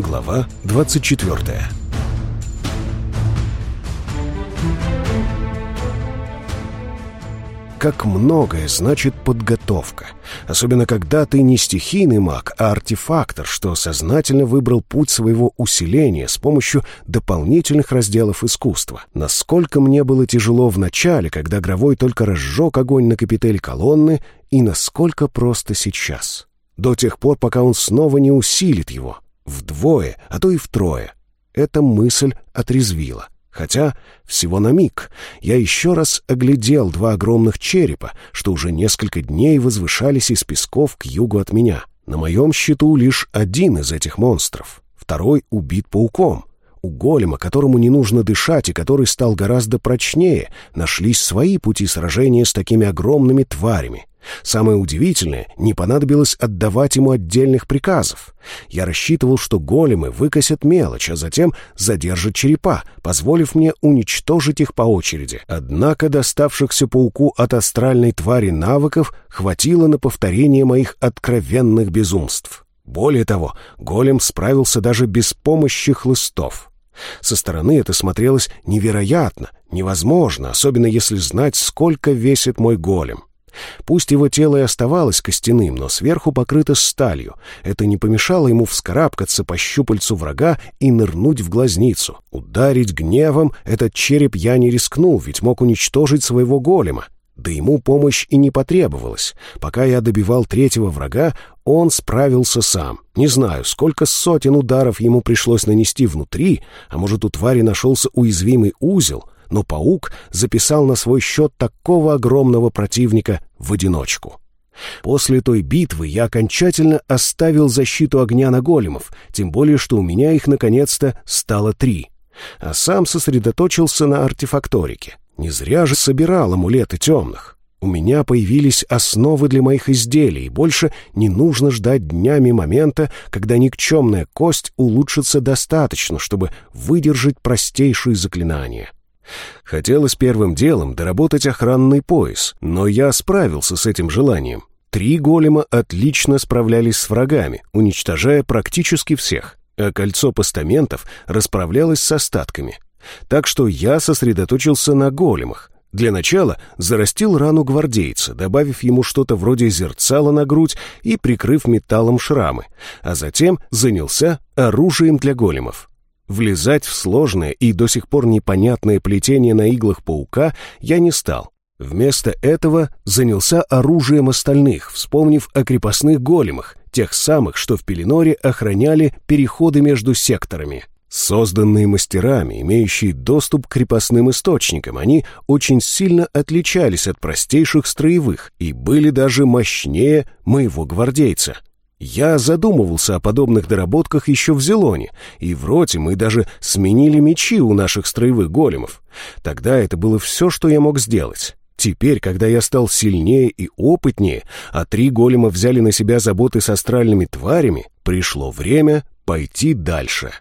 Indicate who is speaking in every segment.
Speaker 1: Глава 24 Как многое значит подготовка. Особенно когда ты не стихийный маг, а артефактор, что сознательно выбрал путь своего усиления с помощью дополнительных разделов искусства. Насколько мне было тяжело в начале, когда Гровой только разжег огонь на капитель колонны, и насколько просто сейчас. До тех пор, пока он снова не усилит его. Вдвое, а то и втрое. Эта мысль отрезвила. Хотя всего на миг я еще раз оглядел два огромных черепа, что уже несколько дней возвышались из песков к югу от меня. На моем счету лишь один из этих монстров. Второй убит пауком. У голема, которому не нужно дышать и который стал гораздо прочнее, нашлись свои пути сражения с такими огромными тварями. Самое удивительное, не понадобилось отдавать ему отдельных приказов. Я рассчитывал, что големы выкосят мелочь, а затем задержат черепа, позволив мне уничтожить их по очереди. Однако доставшихся пауку от астральной твари навыков хватило на повторение моих откровенных безумств. Более того, голем справился даже без помощи хлыстов. Со стороны это смотрелось невероятно, невозможно, особенно если знать, сколько весит мой голем. Пусть его тело и оставалось костяным, но сверху покрыто сталью. Это не помешало ему вскарабкаться по щупальцу врага и нырнуть в глазницу. Ударить гневом этот череп я не рискнул, ведь мог уничтожить своего голема. Да ему помощь и не потребовалась. Пока я добивал третьего врага, он справился сам. Не знаю, сколько сотен ударов ему пришлось нанести внутри, а может, у твари нашелся уязвимый узел — но паук записал на свой счет такого огромного противника в одиночку. После той битвы я окончательно оставил защиту огня на големов, тем более что у меня их наконец-то стало три. А сам сосредоточился на артефакторике. Не зря же собирал амулеты темных. У меня появились основы для моих изделий, и больше не нужно ждать днями момента, когда никчемная кость улучшится достаточно, чтобы выдержать простейшие заклинания. Хотелось первым делом доработать охранный пояс, но я справился с этим желанием. Три голема отлично справлялись с врагами, уничтожая практически всех, а кольцо постаментов расправлялось с остатками. Так что я сосредоточился на големах. Для начала зарастил рану гвардейца, добавив ему что-то вроде зерцала на грудь и прикрыв металлом шрамы, а затем занялся оружием для големов. Влезать в сложное и до сих пор непонятное плетение на иглах паука я не стал. Вместо этого занялся оружием остальных, вспомнив о крепостных големах, тех самых, что в Пеленоре охраняли переходы между секторами. Созданные мастерами, имеющие доступ к крепостным источникам, они очень сильно отличались от простейших строевых и были даже мощнее моего гвардейца — я задумывался о подобных доработках еще в Зелоне, и в роте мы даже сменили мечи у наших строевых големов. Тогда это было все, что я мог сделать. Теперь, когда я стал сильнее и опытнее, а три голема взяли на себя заботы с астральными тварями, пришло время пойти дальше.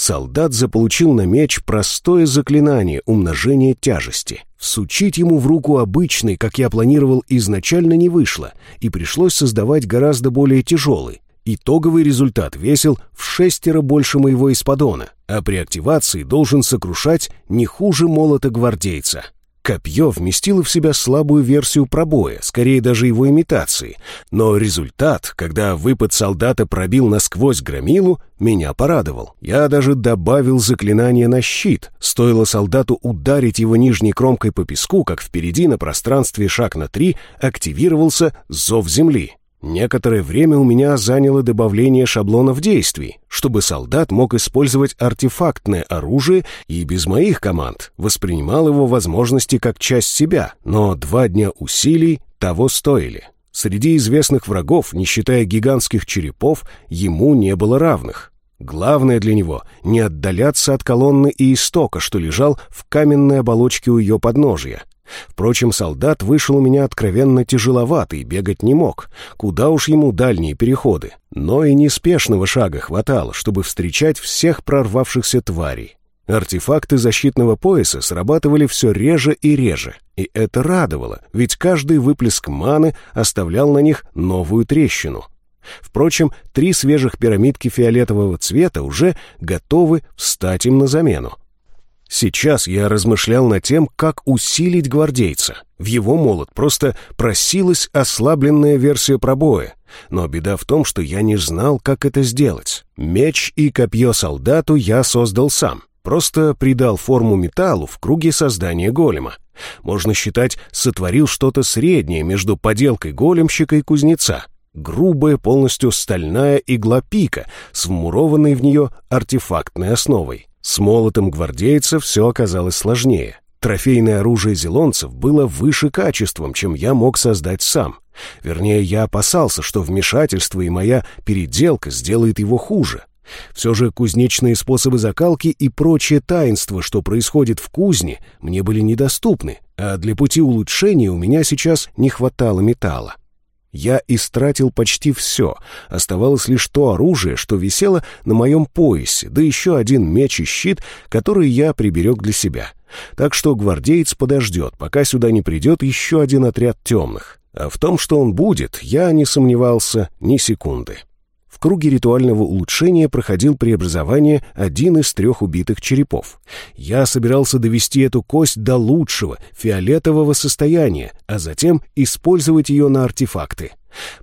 Speaker 1: Солдат заполучил на меч простое заклинание умножения тяжести. Всучить ему в руку обычный, как я планировал, изначально не вышло, и пришлось создавать гораздо более тяжелый. Итоговый результат весил в шестеро больше моего исподона, а при активации должен сокрушать не хуже молота гвардейца. Копье вместило в себя слабую версию пробоя, скорее даже его имитации, но результат, когда выпад солдата пробил насквозь громилу, меня порадовал. Я даже добавил заклинание на щит. Стоило солдату ударить его нижней кромкой по песку, как впереди на пространстве шаг на три активировался зов земли. Некоторое время у меня заняло добавление шаблонов действий, чтобы солдат мог использовать артефактное оружие и без моих команд воспринимал его возможности как часть себя, но два дня усилий того стоили. Среди известных врагов, не считая гигантских черепов, ему не было равных. Главное для него — не отдаляться от колонны и истока, что лежал в каменной оболочке у ее подножия. Впрочем, солдат вышел у меня откровенно тяжеловатый, бегать не мог. Куда уж ему дальние переходы. Но и неспешного шага хватало, чтобы встречать всех прорвавшихся тварей. Артефакты защитного пояса срабатывали все реже и реже. И это радовало, ведь каждый выплеск маны оставлял на них новую трещину. Впрочем, три свежих пирамидки фиолетового цвета уже готовы встать им на замену. Сейчас я размышлял над тем, как усилить гвардейца. В его молот просто просилась ослабленная версия пробоя. Но беда в том, что я не знал, как это сделать. Меч и копье солдату я создал сам. Просто придал форму металлу в круге создания голема. Можно считать, сотворил что-то среднее между поделкой големщика и кузнеца. Грубая, полностью стальная игла пика с вмурованной в нее артефактной основой. С молотом гвардейца все оказалось сложнее. Трофейное оружие зелонцев было выше качеством, чем я мог создать сам. Вернее, я опасался, что вмешательство и моя переделка сделает его хуже. Все же кузнечные способы закалки и прочее таинство, что происходит в кузне, мне были недоступны, а для пути улучшения у меня сейчас не хватало металла. Я истратил почти все, оставалось лишь то оружие, что висело на моем поясе, да еще один меч и щит, который я приберег для себя. Так что гвардеец подождет, пока сюда не придет еще один отряд темных. А в том, что он будет, я не сомневался ни секунды. Круге ритуального улучшения проходил преобразование один из трех убитых черепов. Я собирался довести эту кость до лучшего, фиолетового состояния, а затем использовать ее на артефакты.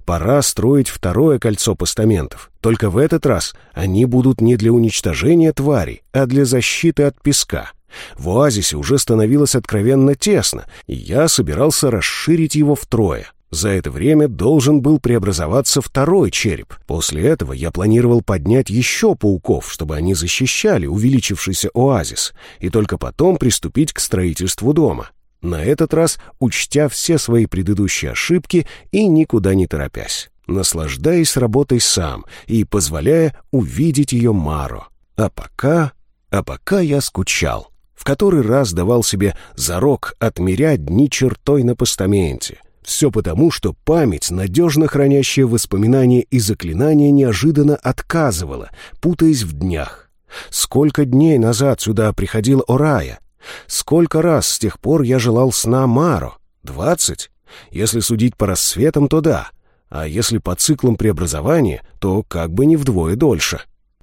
Speaker 1: Пора строить второе кольцо постаментов. Только в этот раз они будут не для уничтожения тварей, а для защиты от песка. В оазисе уже становилось откровенно тесно, и я собирался расширить его втрое. За это время должен был преобразоваться второй череп. После этого я планировал поднять еще пауков, чтобы они защищали увеличившийся оазис, и только потом приступить к строительству дома. На этот раз учтя все свои предыдущие ошибки и никуда не торопясь, наслаждаясь работой сам и позволяя увидеть ее Маро. А пока... А пока я скучал. В который раз давал себе зарок отмерять дни чертой на постаменте, все потому, что память, надежно хранящая воспоминания и заклинания, неожиданно отказывала, путаясь в днях. Сколько дней назад сюда приходил Орая? Сколько раз с тех пор я желал сна Маро? Двадцать? Если судить по рассветам, то да. А если по циклам преобразования, то как бы не вдвое дольше.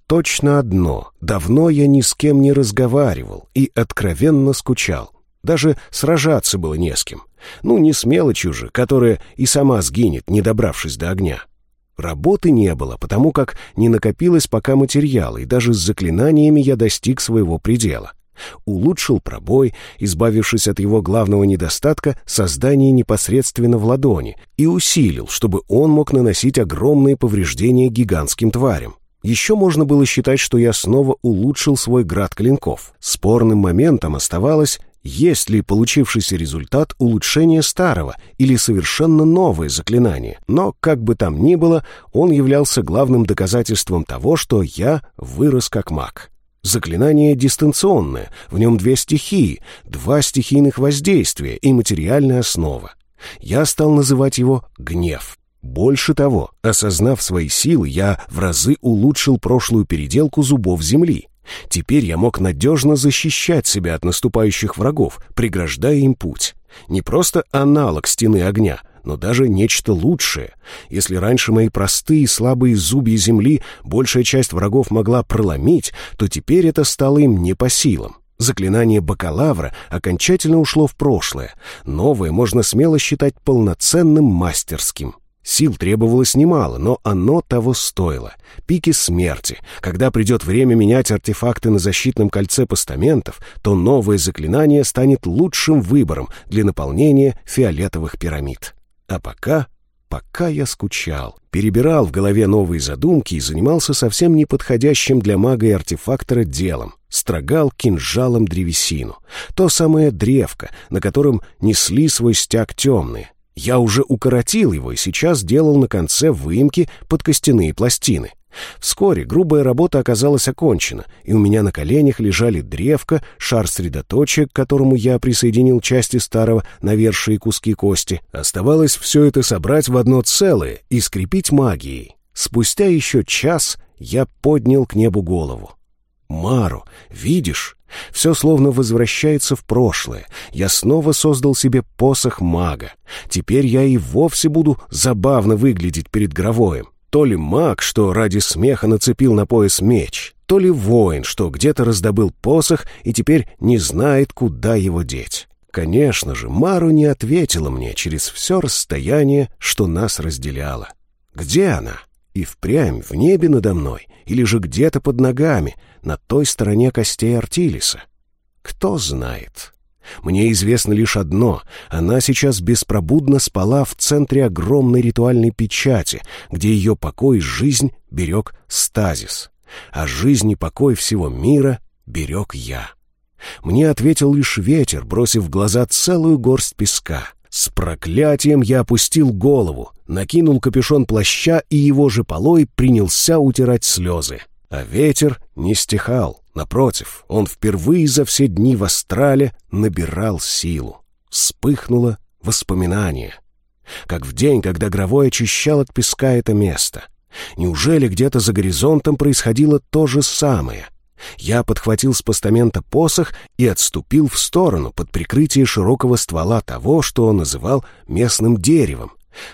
Speaker 1: Точно одно. Давно я ни с кем не разговаривал и откровенно скучал. Даже сражаться было не с кем. Ну, не с мелочью же, которая и сама сгинет, не добравшись до огня. Работы не было, потому как не накопилось пока материала, и даже с заклинаниями я достиг своего предела. Улучшил пробой, избавившись от его главного недостатка — создания непосредственно в ладони, и усилил, чтобы он мог наносить огромные повреждения гигантским тварям. Еще можно было считать, что я снова улучшил свой град клинков. Спорным моментом оставалось, есть ли получившийся результат улучшение старого или совершенно новое заклинание. Но, как бы там ни было, он являлся главным доказательством того, что я вырос как маг. Заклинание дистанционное, в нем две стихии, два стихийных воздействия и материальная основа. Я стал называть его «гнев». Больше того, осознав свои силы, я в разы улучшил прошлую переделку зубов земли. Теперь я мог надежно защищать себя от наступающих врагов, преграждая им путь. Не просто аналог стены огня, но даже нечто лучшее. Если раньше мои простые слабые зубья земли большая часть врагов могла проломить, то теперь это стало им не по силам. Заклинание бакалавра окончательно ушло в прошлое. Новое можно смело считать полноценным мастерским. Сил требовалось немало, но оно того стоило. Пики смерти. Когда придет время менять артефакты на защитном кольце постаментов, то новое заклинание станет лучшим выбором для наполнения фиолетовых пирамид. А пока... Пока я скучал, перебирал в голове новые задумки и занимался совсем неподходящим для мага и артефактора делом. Строгал кинжалом древесину. То самое древко, на котором несли свой стяг темные. Я уже укоротил его и сейчас делал на конце выемки под костяные пластины. Вскоре грубая работа оказалась окончена, и у меня на коленях лежали древко, шар средоточия, к которому я присоединил части старого навершие куски кости. Оставалось все это собрать в одно целое и скрепить магией. Спустя еще час я поднял к небу голову. «Мару, видишь? Все словно возвращается в прошлое. Я снова создал себе посох мага. Теперь я и вовсе буду забавно выглядеть перед Гровоем. то ли маг, что ради смеха нацепил на пояс меч, то ли воин, что где-то раздобыл посох и теперь не знает, куда его деть. Конечно же, Мару не ответила мне через все расстояние, что нас разделяло. Где она? И впрямь в небе надо мной, или же где-то под ногами, на той стороне костей Артилиса? Кто знает. Мне известно лишь одно — она сейчас беспробудно спала в центре огромной ритуальной печати, где ее покой и жизнь берег стазис, а жизнь и покой всего мира берег я. Мне ответил лишь ветер, бросив в глаза целую горсть песка. С проклятием я опустил голову, накинул капюшон плаща и его же полой принялся утирать слезы. А ветер не стихал. Напротив, он впервые за все дни в астрале набирал силу. Вспыхнуло воспоминание. Как в день, когда Гровой очищал от песка это место. Неужели где-то за горизонтом происходило то же самое? Я подхватил с постамента посох и отступил в сторону под прикрытие широкого ствола того, что он называл местным деревом.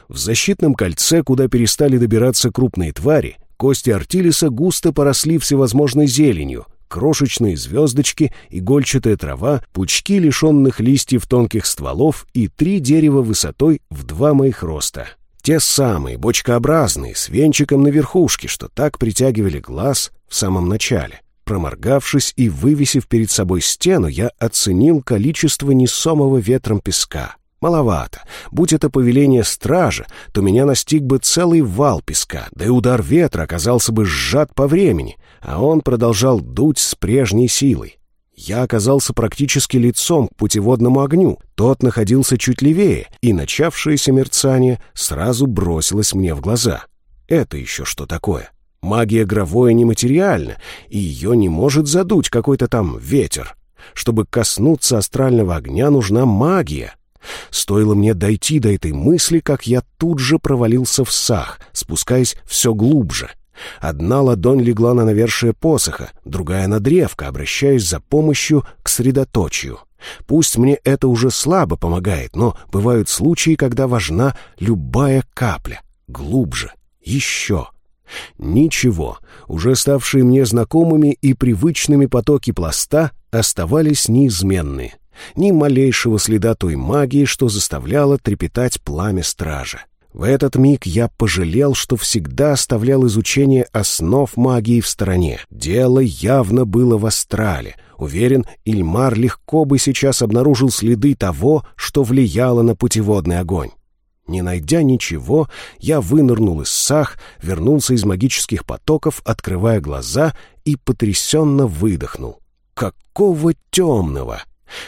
Speaker 1: В защитном кольце, куда перестали добираться крупные твари, кости Артилиса густо поросли всевозможной зеленью, крошечные звездочки, игольчатая трава, пучки лишенных листьев тонких стволов и три дерева высотой в два моих роста. Те самые, бочкообразные, с венчиком на верхушке, что так притягивали глаз в самом начале. Проморгавшись и вывесив перед собой стену, я оценил количество несомого ветром песка. Маловато. Будь это повеление стража, то меня настиг бы целый вал песка, да и удар ветра оказался бы сжат по времени, а он продолжал дуть с прежней силой. Я оказался практически лицом к путеводному огню. Тот находился чуть левее, и начавшееся мерцание сразу бросилось мне в глаза. Это еще что такое? Магия Гровое нематериальна, и ее не может задуть какой-то там ветер. Чтобы коснуться астрального огня, нужна магия. Стоило мне дойти до этой мысли, как я тут же провалился в сах, спускаясь все глубже. Одна ладонь легла на навершие посоха, другая на древко, обращаясь за помощью к средоточию. Пусть мне это уже слабо помогает, но бывают случаи, когда важна любая капля. Глубже. Еще. Ничего. Уже ставшие мне знакомыми и привычными потоки пласта оставались неизменны ни малейшего следа той магии, что заставляло трепетать пламя стража. В этот миг я пожалел, что всегда оставлял изучение основ магии в стороне. Дело явно было в астрале. Уверен, Ильмар легко бы сейчас обнаружил следы того, что влияло на путеводный огонь. Не найдя ничего, я вынырнул из сах, вернулся из магических потоков, открывая глаза и потрясенно выдохнул. «Какого темного!»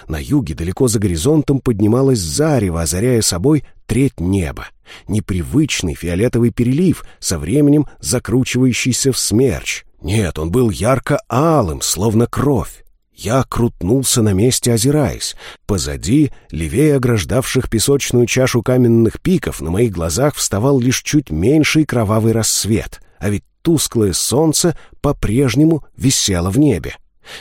Speaker 1: На юге, далеко за горизонтом, поднималось зарево, озаряя собой треть неба. Непривычный фиолетовый перелив, со временем закручивающийся в смерч. Нет, он был ярко-алым, словно кровь. Я крутнулся на месте, озираясь. Позади, левее ограждавших песочную чашу каменных пиков, на моих глазах вставал лишь чуть меньший кровавый рассвет, а ведь тусклое солнце по-прежнему висело в небе.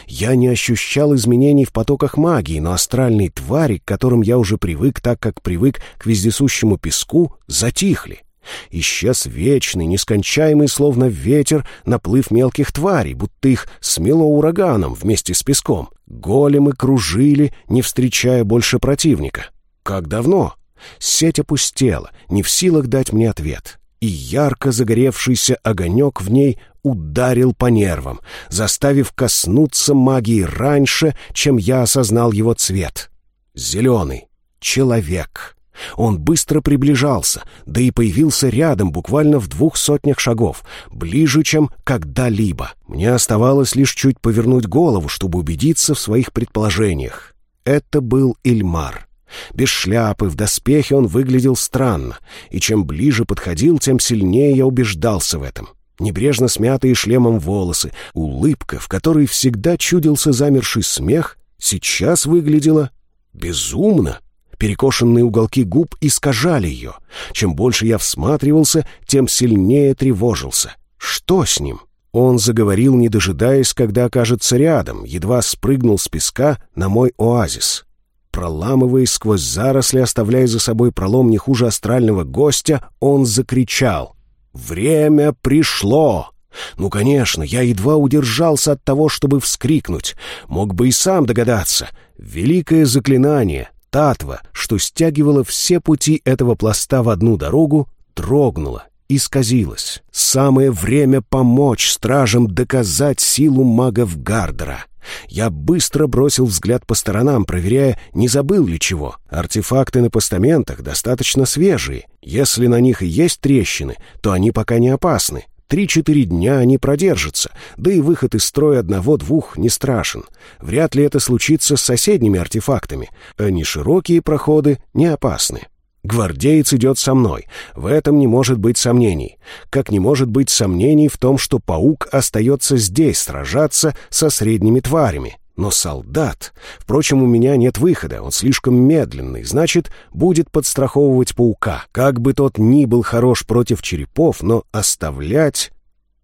Speaker 1: Я не ощущал изменений в потоках магии, но астральные твари, к которым я уже привык, так как привык к вездесущему песку, затихли. Исчез вечный, нескончаемый, словно ветер, наплыв мелких тварей, будто их смело ураганом вместе с песком. Големы кружили, не встречая больше противника. Как давно? Сеть опустела, не в силах дать мне ответ и ярко загоревшийся огонек в ней ударил по нервам, заставив коснуться магии раньше, чем я осознал его цвет. Зеленый. Человек. Он быстро приближался, да и появился рядом, буквально в двух сотнях шагов, ближе, чем когда-либо. Мне оставалось лишь чуть повернуть голову, чтобы убедиться в своих предположениях. Это был Ильмар. Без шляпы, в доспехе он выглядел странно, и чем ближе подходил, тем сильнее я убеждался в этом. Небрежно смятые шлемом волосы, улыбка, в которой всегда чудился замерший смех, сейчас выглядела безумно. Перекошенные уголки губ искажали ее. Чем больше я всматривался, тем сильнее тревожился. Что с ним? Он заговорил, не дожидаясь, когда окажется рядом, едва спрыгнул с песка на мой оазис. Проламываясь сквозь заросли, оставляя за собой пролом не хуже астрального гостя, он закричал. Время пришло! Ну, конечно, я едва удержался от того, чтобы вскрикнуть. Мог бы и сам догадаться. Великое заклинание, татва, что стягивало все пути этого пласта в одну дорогу, дрогнуло, исказилось. Самое время помочь стражам доказать силу магов Гардера. Я быстро бросил взгляд по сторонам, проверяя, не забыл ли чего. Артефакты на постаментах достаточно свежие. Если на них и есть трещины, то они пока не опасны. Три-четыре дня они продержатся, да и выход из строя одного-двух не страшен. Вряд ли это случится с соседними артефактами. Они широкие проходы не опасны. Гвардеец идет со мной. В этом не может быть сомнений. Как не может быть сомнений в том, что паук остается здесь сражаться со средними тварями. Но солдат... Впрочем, у меня нет выхода, он слишком медленный, значит, будет подстраховывать паука. Как бы тот ни был хорош против черепов, но оставлять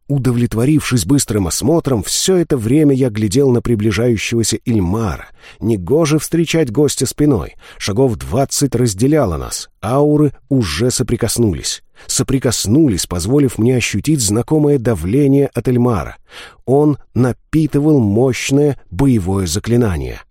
Speaker 1: Удовлетворившись быстрым осмотром, все это время я глядел на приближающегося Ильмара. Негоже встречать гостя спиной. Шагов двадцать разделяло нас. Ауры уже соприкоснулись. Соприкоснулись, позволив мне ощутить знакомое давление от Эльмара. Он напитывал мощное боевое заклинание.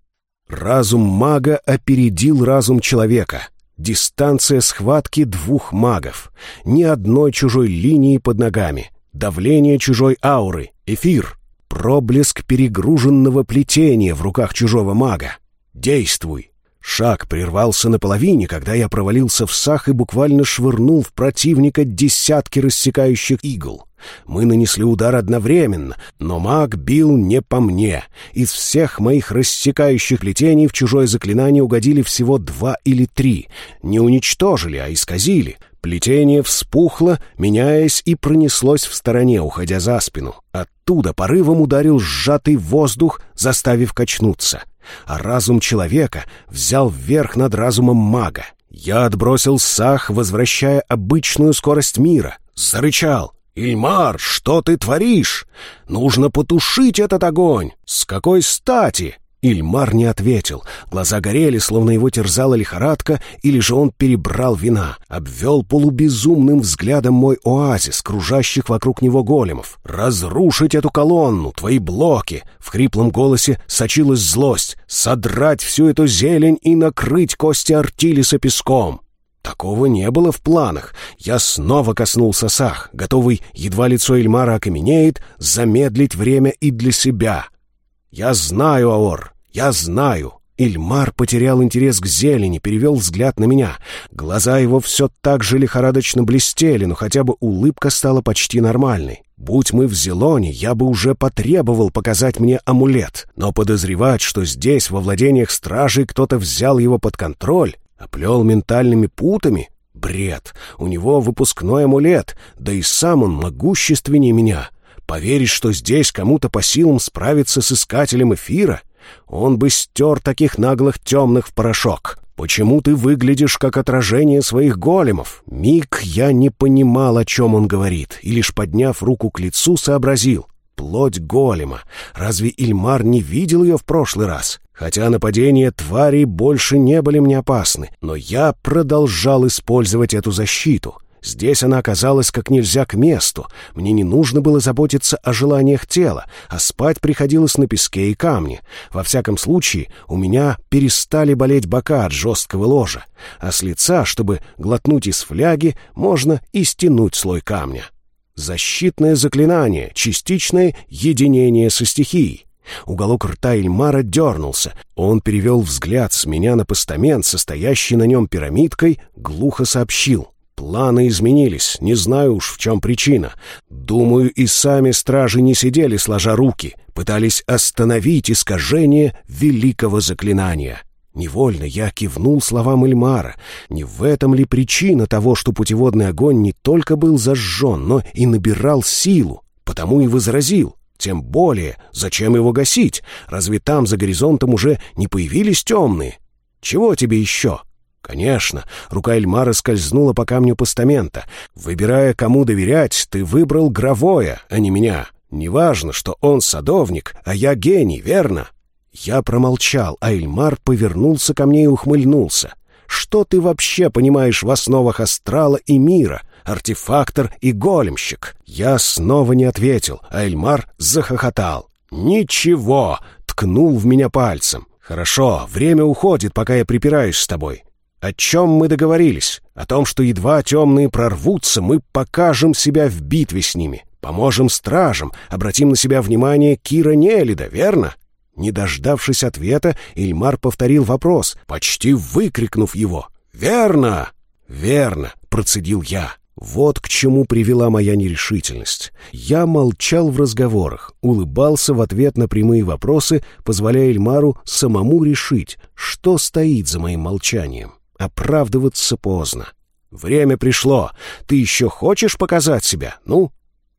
Speaker 1: Разум мага опередил разум человека. Дистанция схватки двух магов. Ни одной чужой линии под ногами — давление чужой ауры, эфир, проблеск перегруженного плетения в руках чужого мага. Действуй! Шаг прервался наполовине, когда я провалился в сах и буквально швырнул в противника десятки рассекающих игл. Мы нанесли удар одновременно, но маг бил не по мне. Из всех моих рассекающих плетений в чужое заклинание угодили всего два или три. Не уничтожили, а исказили. Плетение вспухло, меняясь и пронеслось в стороне, уходя за спину. Оттуда порывом ударил сжатый воздух, заставив качнуться. А разум человека взял вверх над разумом мага. Я отбросил сах, возвращая обычную скорость мира. Зарычал. «Ильмар, что ты творишь? Нужно потушить этот огонь! С какой стати?» Ильмар не ответил. Глаза горели, словно его терзала лихорадка, или же он перебрал вина. Обвел полубезумным взглядом мой оазис, кружащих вокруг него големов. «Разрушить эту колонну, твои блоки!» В хриплом голосе сочилась злость. «Содрать всю эту зелень и накрыть кости Артилиса песком!» Такого не было в планах. Я снова коснулся Сах, готовый, едва лицо Эльмара окаменеет, замедлить время и для себя — «Я знаю, Аор, я знаю!» Ильмар потерял интерес к зелени, перевел взгляд на меня. Глаза его все так же лихорадочно блестели, но хотя бы улыбка стала почти нормальной. Будь мы в Зелоне, я бы уже потребовал показать мне амулет. Но подозревать, что здесь, во владениях стражей, кто-то взял его под контроль, оплел ментальными путами — бред. У него выпускной амулет, да и сам он могущественнее меня. Поверить, что здесь кому-то по силам справиться с искателем эфира? Он бы стер таких наглых темных в порошок. Почему ты выглядишь как отражение своих големов? Миг я не понимал, о чем он говорит, и лишь подняв руку к лицу, сообразил. Плоть голема. Разве Ильмар не видел ее в прошлый раз? Хотя нападения тварей больше не были мне опасны, но я продолжал использовать эту защиту — Здесь она оказалась как нельзя к месту. Мне не нужно было заботиться о желаниях тела, а спать приходилось на песке и камне. Во всяком случае, у меня перестали болеть бока от жесткого ложа, а с лица, чтобы глотнуть из фляги, можно и стянуть слой камня. Защитное заклинание, частичное единение со стихией. Уголок рта Эльмара дернулся. Он перевел взгляд с меня на постамент, состоящий на нем пирамидкой, глухо сообщил — Планы изменились, не знаю уж, в чем причина. Думаю, и сами стражи не сидели сложа руки, пытались остановить искажение великого заклинания. Невольно я кивнул словам Эльмара. Не в этом ли причина того, что путеводный огонь не только был зажжен, но и набирал силу? Потому и возразил. Тем более, зачем его гасить? Разве там за горизонтом уже не появились темные? Чего тебе еще? Конечно, рука Эльмара скользнула по камню постамента. Выбирая, кому доверять, ты выбрал Гровое, а не меня. Неважно, что он садовник, а я гений, верно? Я промолчал, а Эльмар повернулся ко мне и ухмыльнулся. Что ты вообще понимаешь в основах астрала и мира? артефактор и големщик. Я снова не ответил, а Эльмар захохотал. «Ничего!» — ткнул в меня пальцем. «Хорошо, время уходит, пока я припираюсь с тобой. О чем мы договорились? О том, что едва темные прорвутся, мы покажем себя в битве с ними, поможем стражам, обратим на себя внимание Кира Нелида, верно?» Не дождавшись ответа, Ильмар повторил вопрос, почти выкрикнув его. «Верно!» «Верно!» — процедил я. Вот к чему привела моя нерешительность. Я молчал в разговорах, улыбался в ответ на прямые вопросы, позволяя Эльмару самому решить, что стоит за моим молчанием. Оправдываться поздно. Время пришло. Ты еще хочешь показать себя? Ну?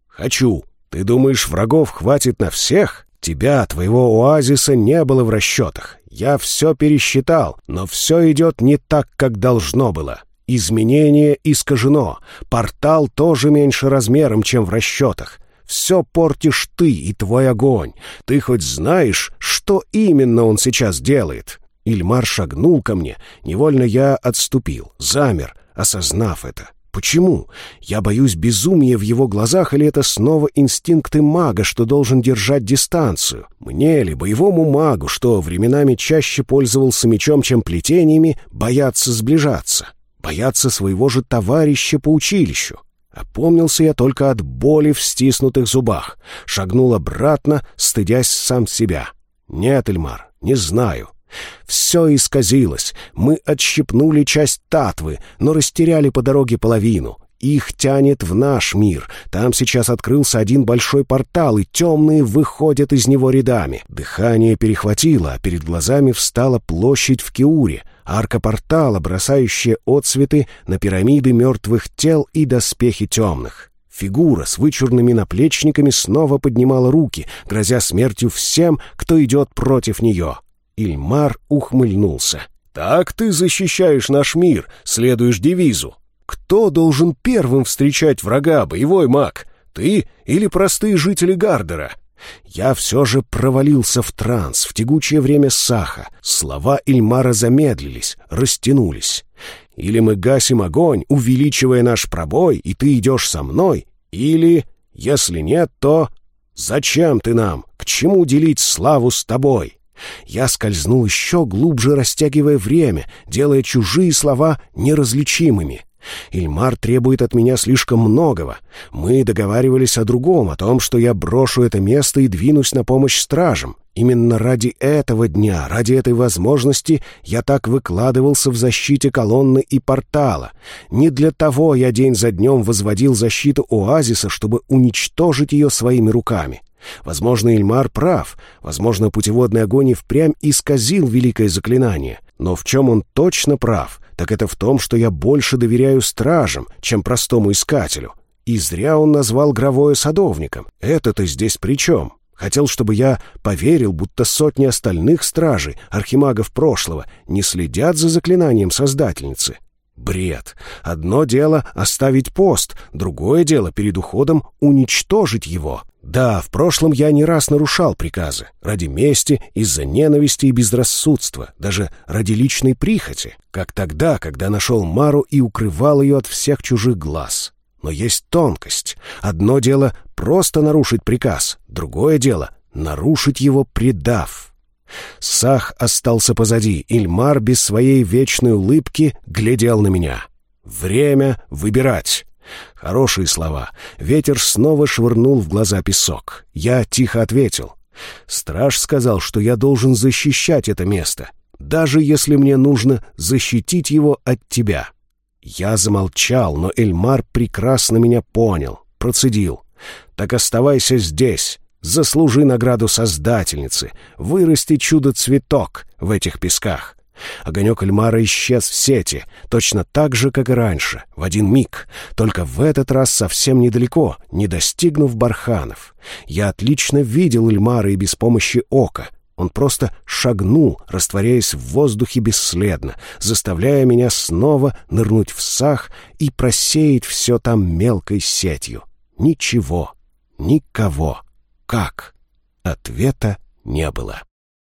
Speaker 1: Хочу. Ты думаешь, врагов хватит на всех? Тебя, твоего оазиса, не было в расчетах. Я все пересчитал, но все идет не так, как должно было. Изменение искажено. Портал тоже меньше размером, чем в расчетах. Все портишь ты и твой огонь. Ты хоть знаешь, что именно он сейчас делает?» Ильмар шагнул ко мне. Невольно я отступил, замер, осознав это. Почему? Я боюсь безумия в его глазах, или это снова инстинкты мага, что должен держать дистанцию? Мне ли, боевому магу, что временами чаще пользовался мечом, чем плетениями, бояться сближаться? Бояться своего же товарища по училищу? Опомнился я только от боли в стиснутых зубах. Шагнул обратно, стыдясь сам себя. «Нет, Эльмар, не знаю. Все исказилось. Мы отщипнули часть татвы, но растеряли по дороге половину. Их тянет в наш мир. Там сейчас открылся один большой портал, и темные выходят из него рядами. Дыхание перехватило, а перед глазами встала площадь в Кеуре, арка портала, бросающая отцветы на пирамиды мертвых тел и доспехи темных. Фигура с вычурными наплечниками снова поднимала руки, грозя смертью всем, кто идет против нее. Ильмар ухмыльнулся. «Так ты защищаешь наш мир, следуешь девизу. Кто должен первым встречать врага, боевой маг? Ты или простые жители Гардера?» Я все же провалился в транс, в тягучее время саха. Слова Ильмара замедлились, растянулись. Или мы гасим огонь, увеличивая наш пробой, и ты идешь со мной, или, если нет, то... Зачем ты нам? К чему делить славу с тобой? Я скользнул еще глубже, растягивая время, делая чужие слова неразличимыми. Ильмар требует от меня слишком многого. Мы договаривались о другом, о том, что я брошу это место и двинусь на помощь стражам. Именно ради этого дня, ради этой возможности я так выкладывался в защите колонны и портала. Не для того я день за днем возводил защиту оазиса, чтобы уничтожить ее своими руками. Возможно, Ильмар прав. Возможно, путеводный огонь и впрямь исказил великое заклинание. Но в чем он точно прав, так это в том, что я больше доверяю стражам, чем простому искателю. И зря он назвал Гровое садовником. Это-то здесь при чем? Хотел, чтобы я поверил, будто сотни остальных стражей, архимагов прошлого, не следят за заклинанием Создательницы. Бред. Одно дело — оставить пост, другое дело — перед уходом уничтожить его. Да, в прошлом я не раз нарушал приказы. Ради мести, из-за ненависти и безрассудства, даже ради личной прихоти. Как тогда, когда нашел Мару и укрывал ее от всех чужих глаз. Но есть тонкость. Одно дело — просто нарушить приказ, другое дело — нарушить его, предав. Сах остался позади. Ильмар без своей вечной улыбки глядел на меня. «Время выбирать». Хорошие слова. Ветер снова швырнул в глаза песок. Я тихо ответил. Страж сказал, что я должен защищать это место, даже если мне нужно защитить его от тебя. Я замолчал, но Эльмар прекрасно меня понял, процедил. «Так оставайся здесь, Заслужи награду Создательницы, вырасти чудо-цветок в этих песках. Огонек Эльмара исчез в сети, точно так же, как и раньше, в один миг, только в этот раз совсем недалеко, не достигнув барханов. Я отлично видел Эльмара и без помощи ока. Он просто шагнул, растворяясь в воздухе бесследно, заставляя меня снова нырнуть в сах и просеять все там мелкой сетью. Ничего, никого. Как? Ответа не было.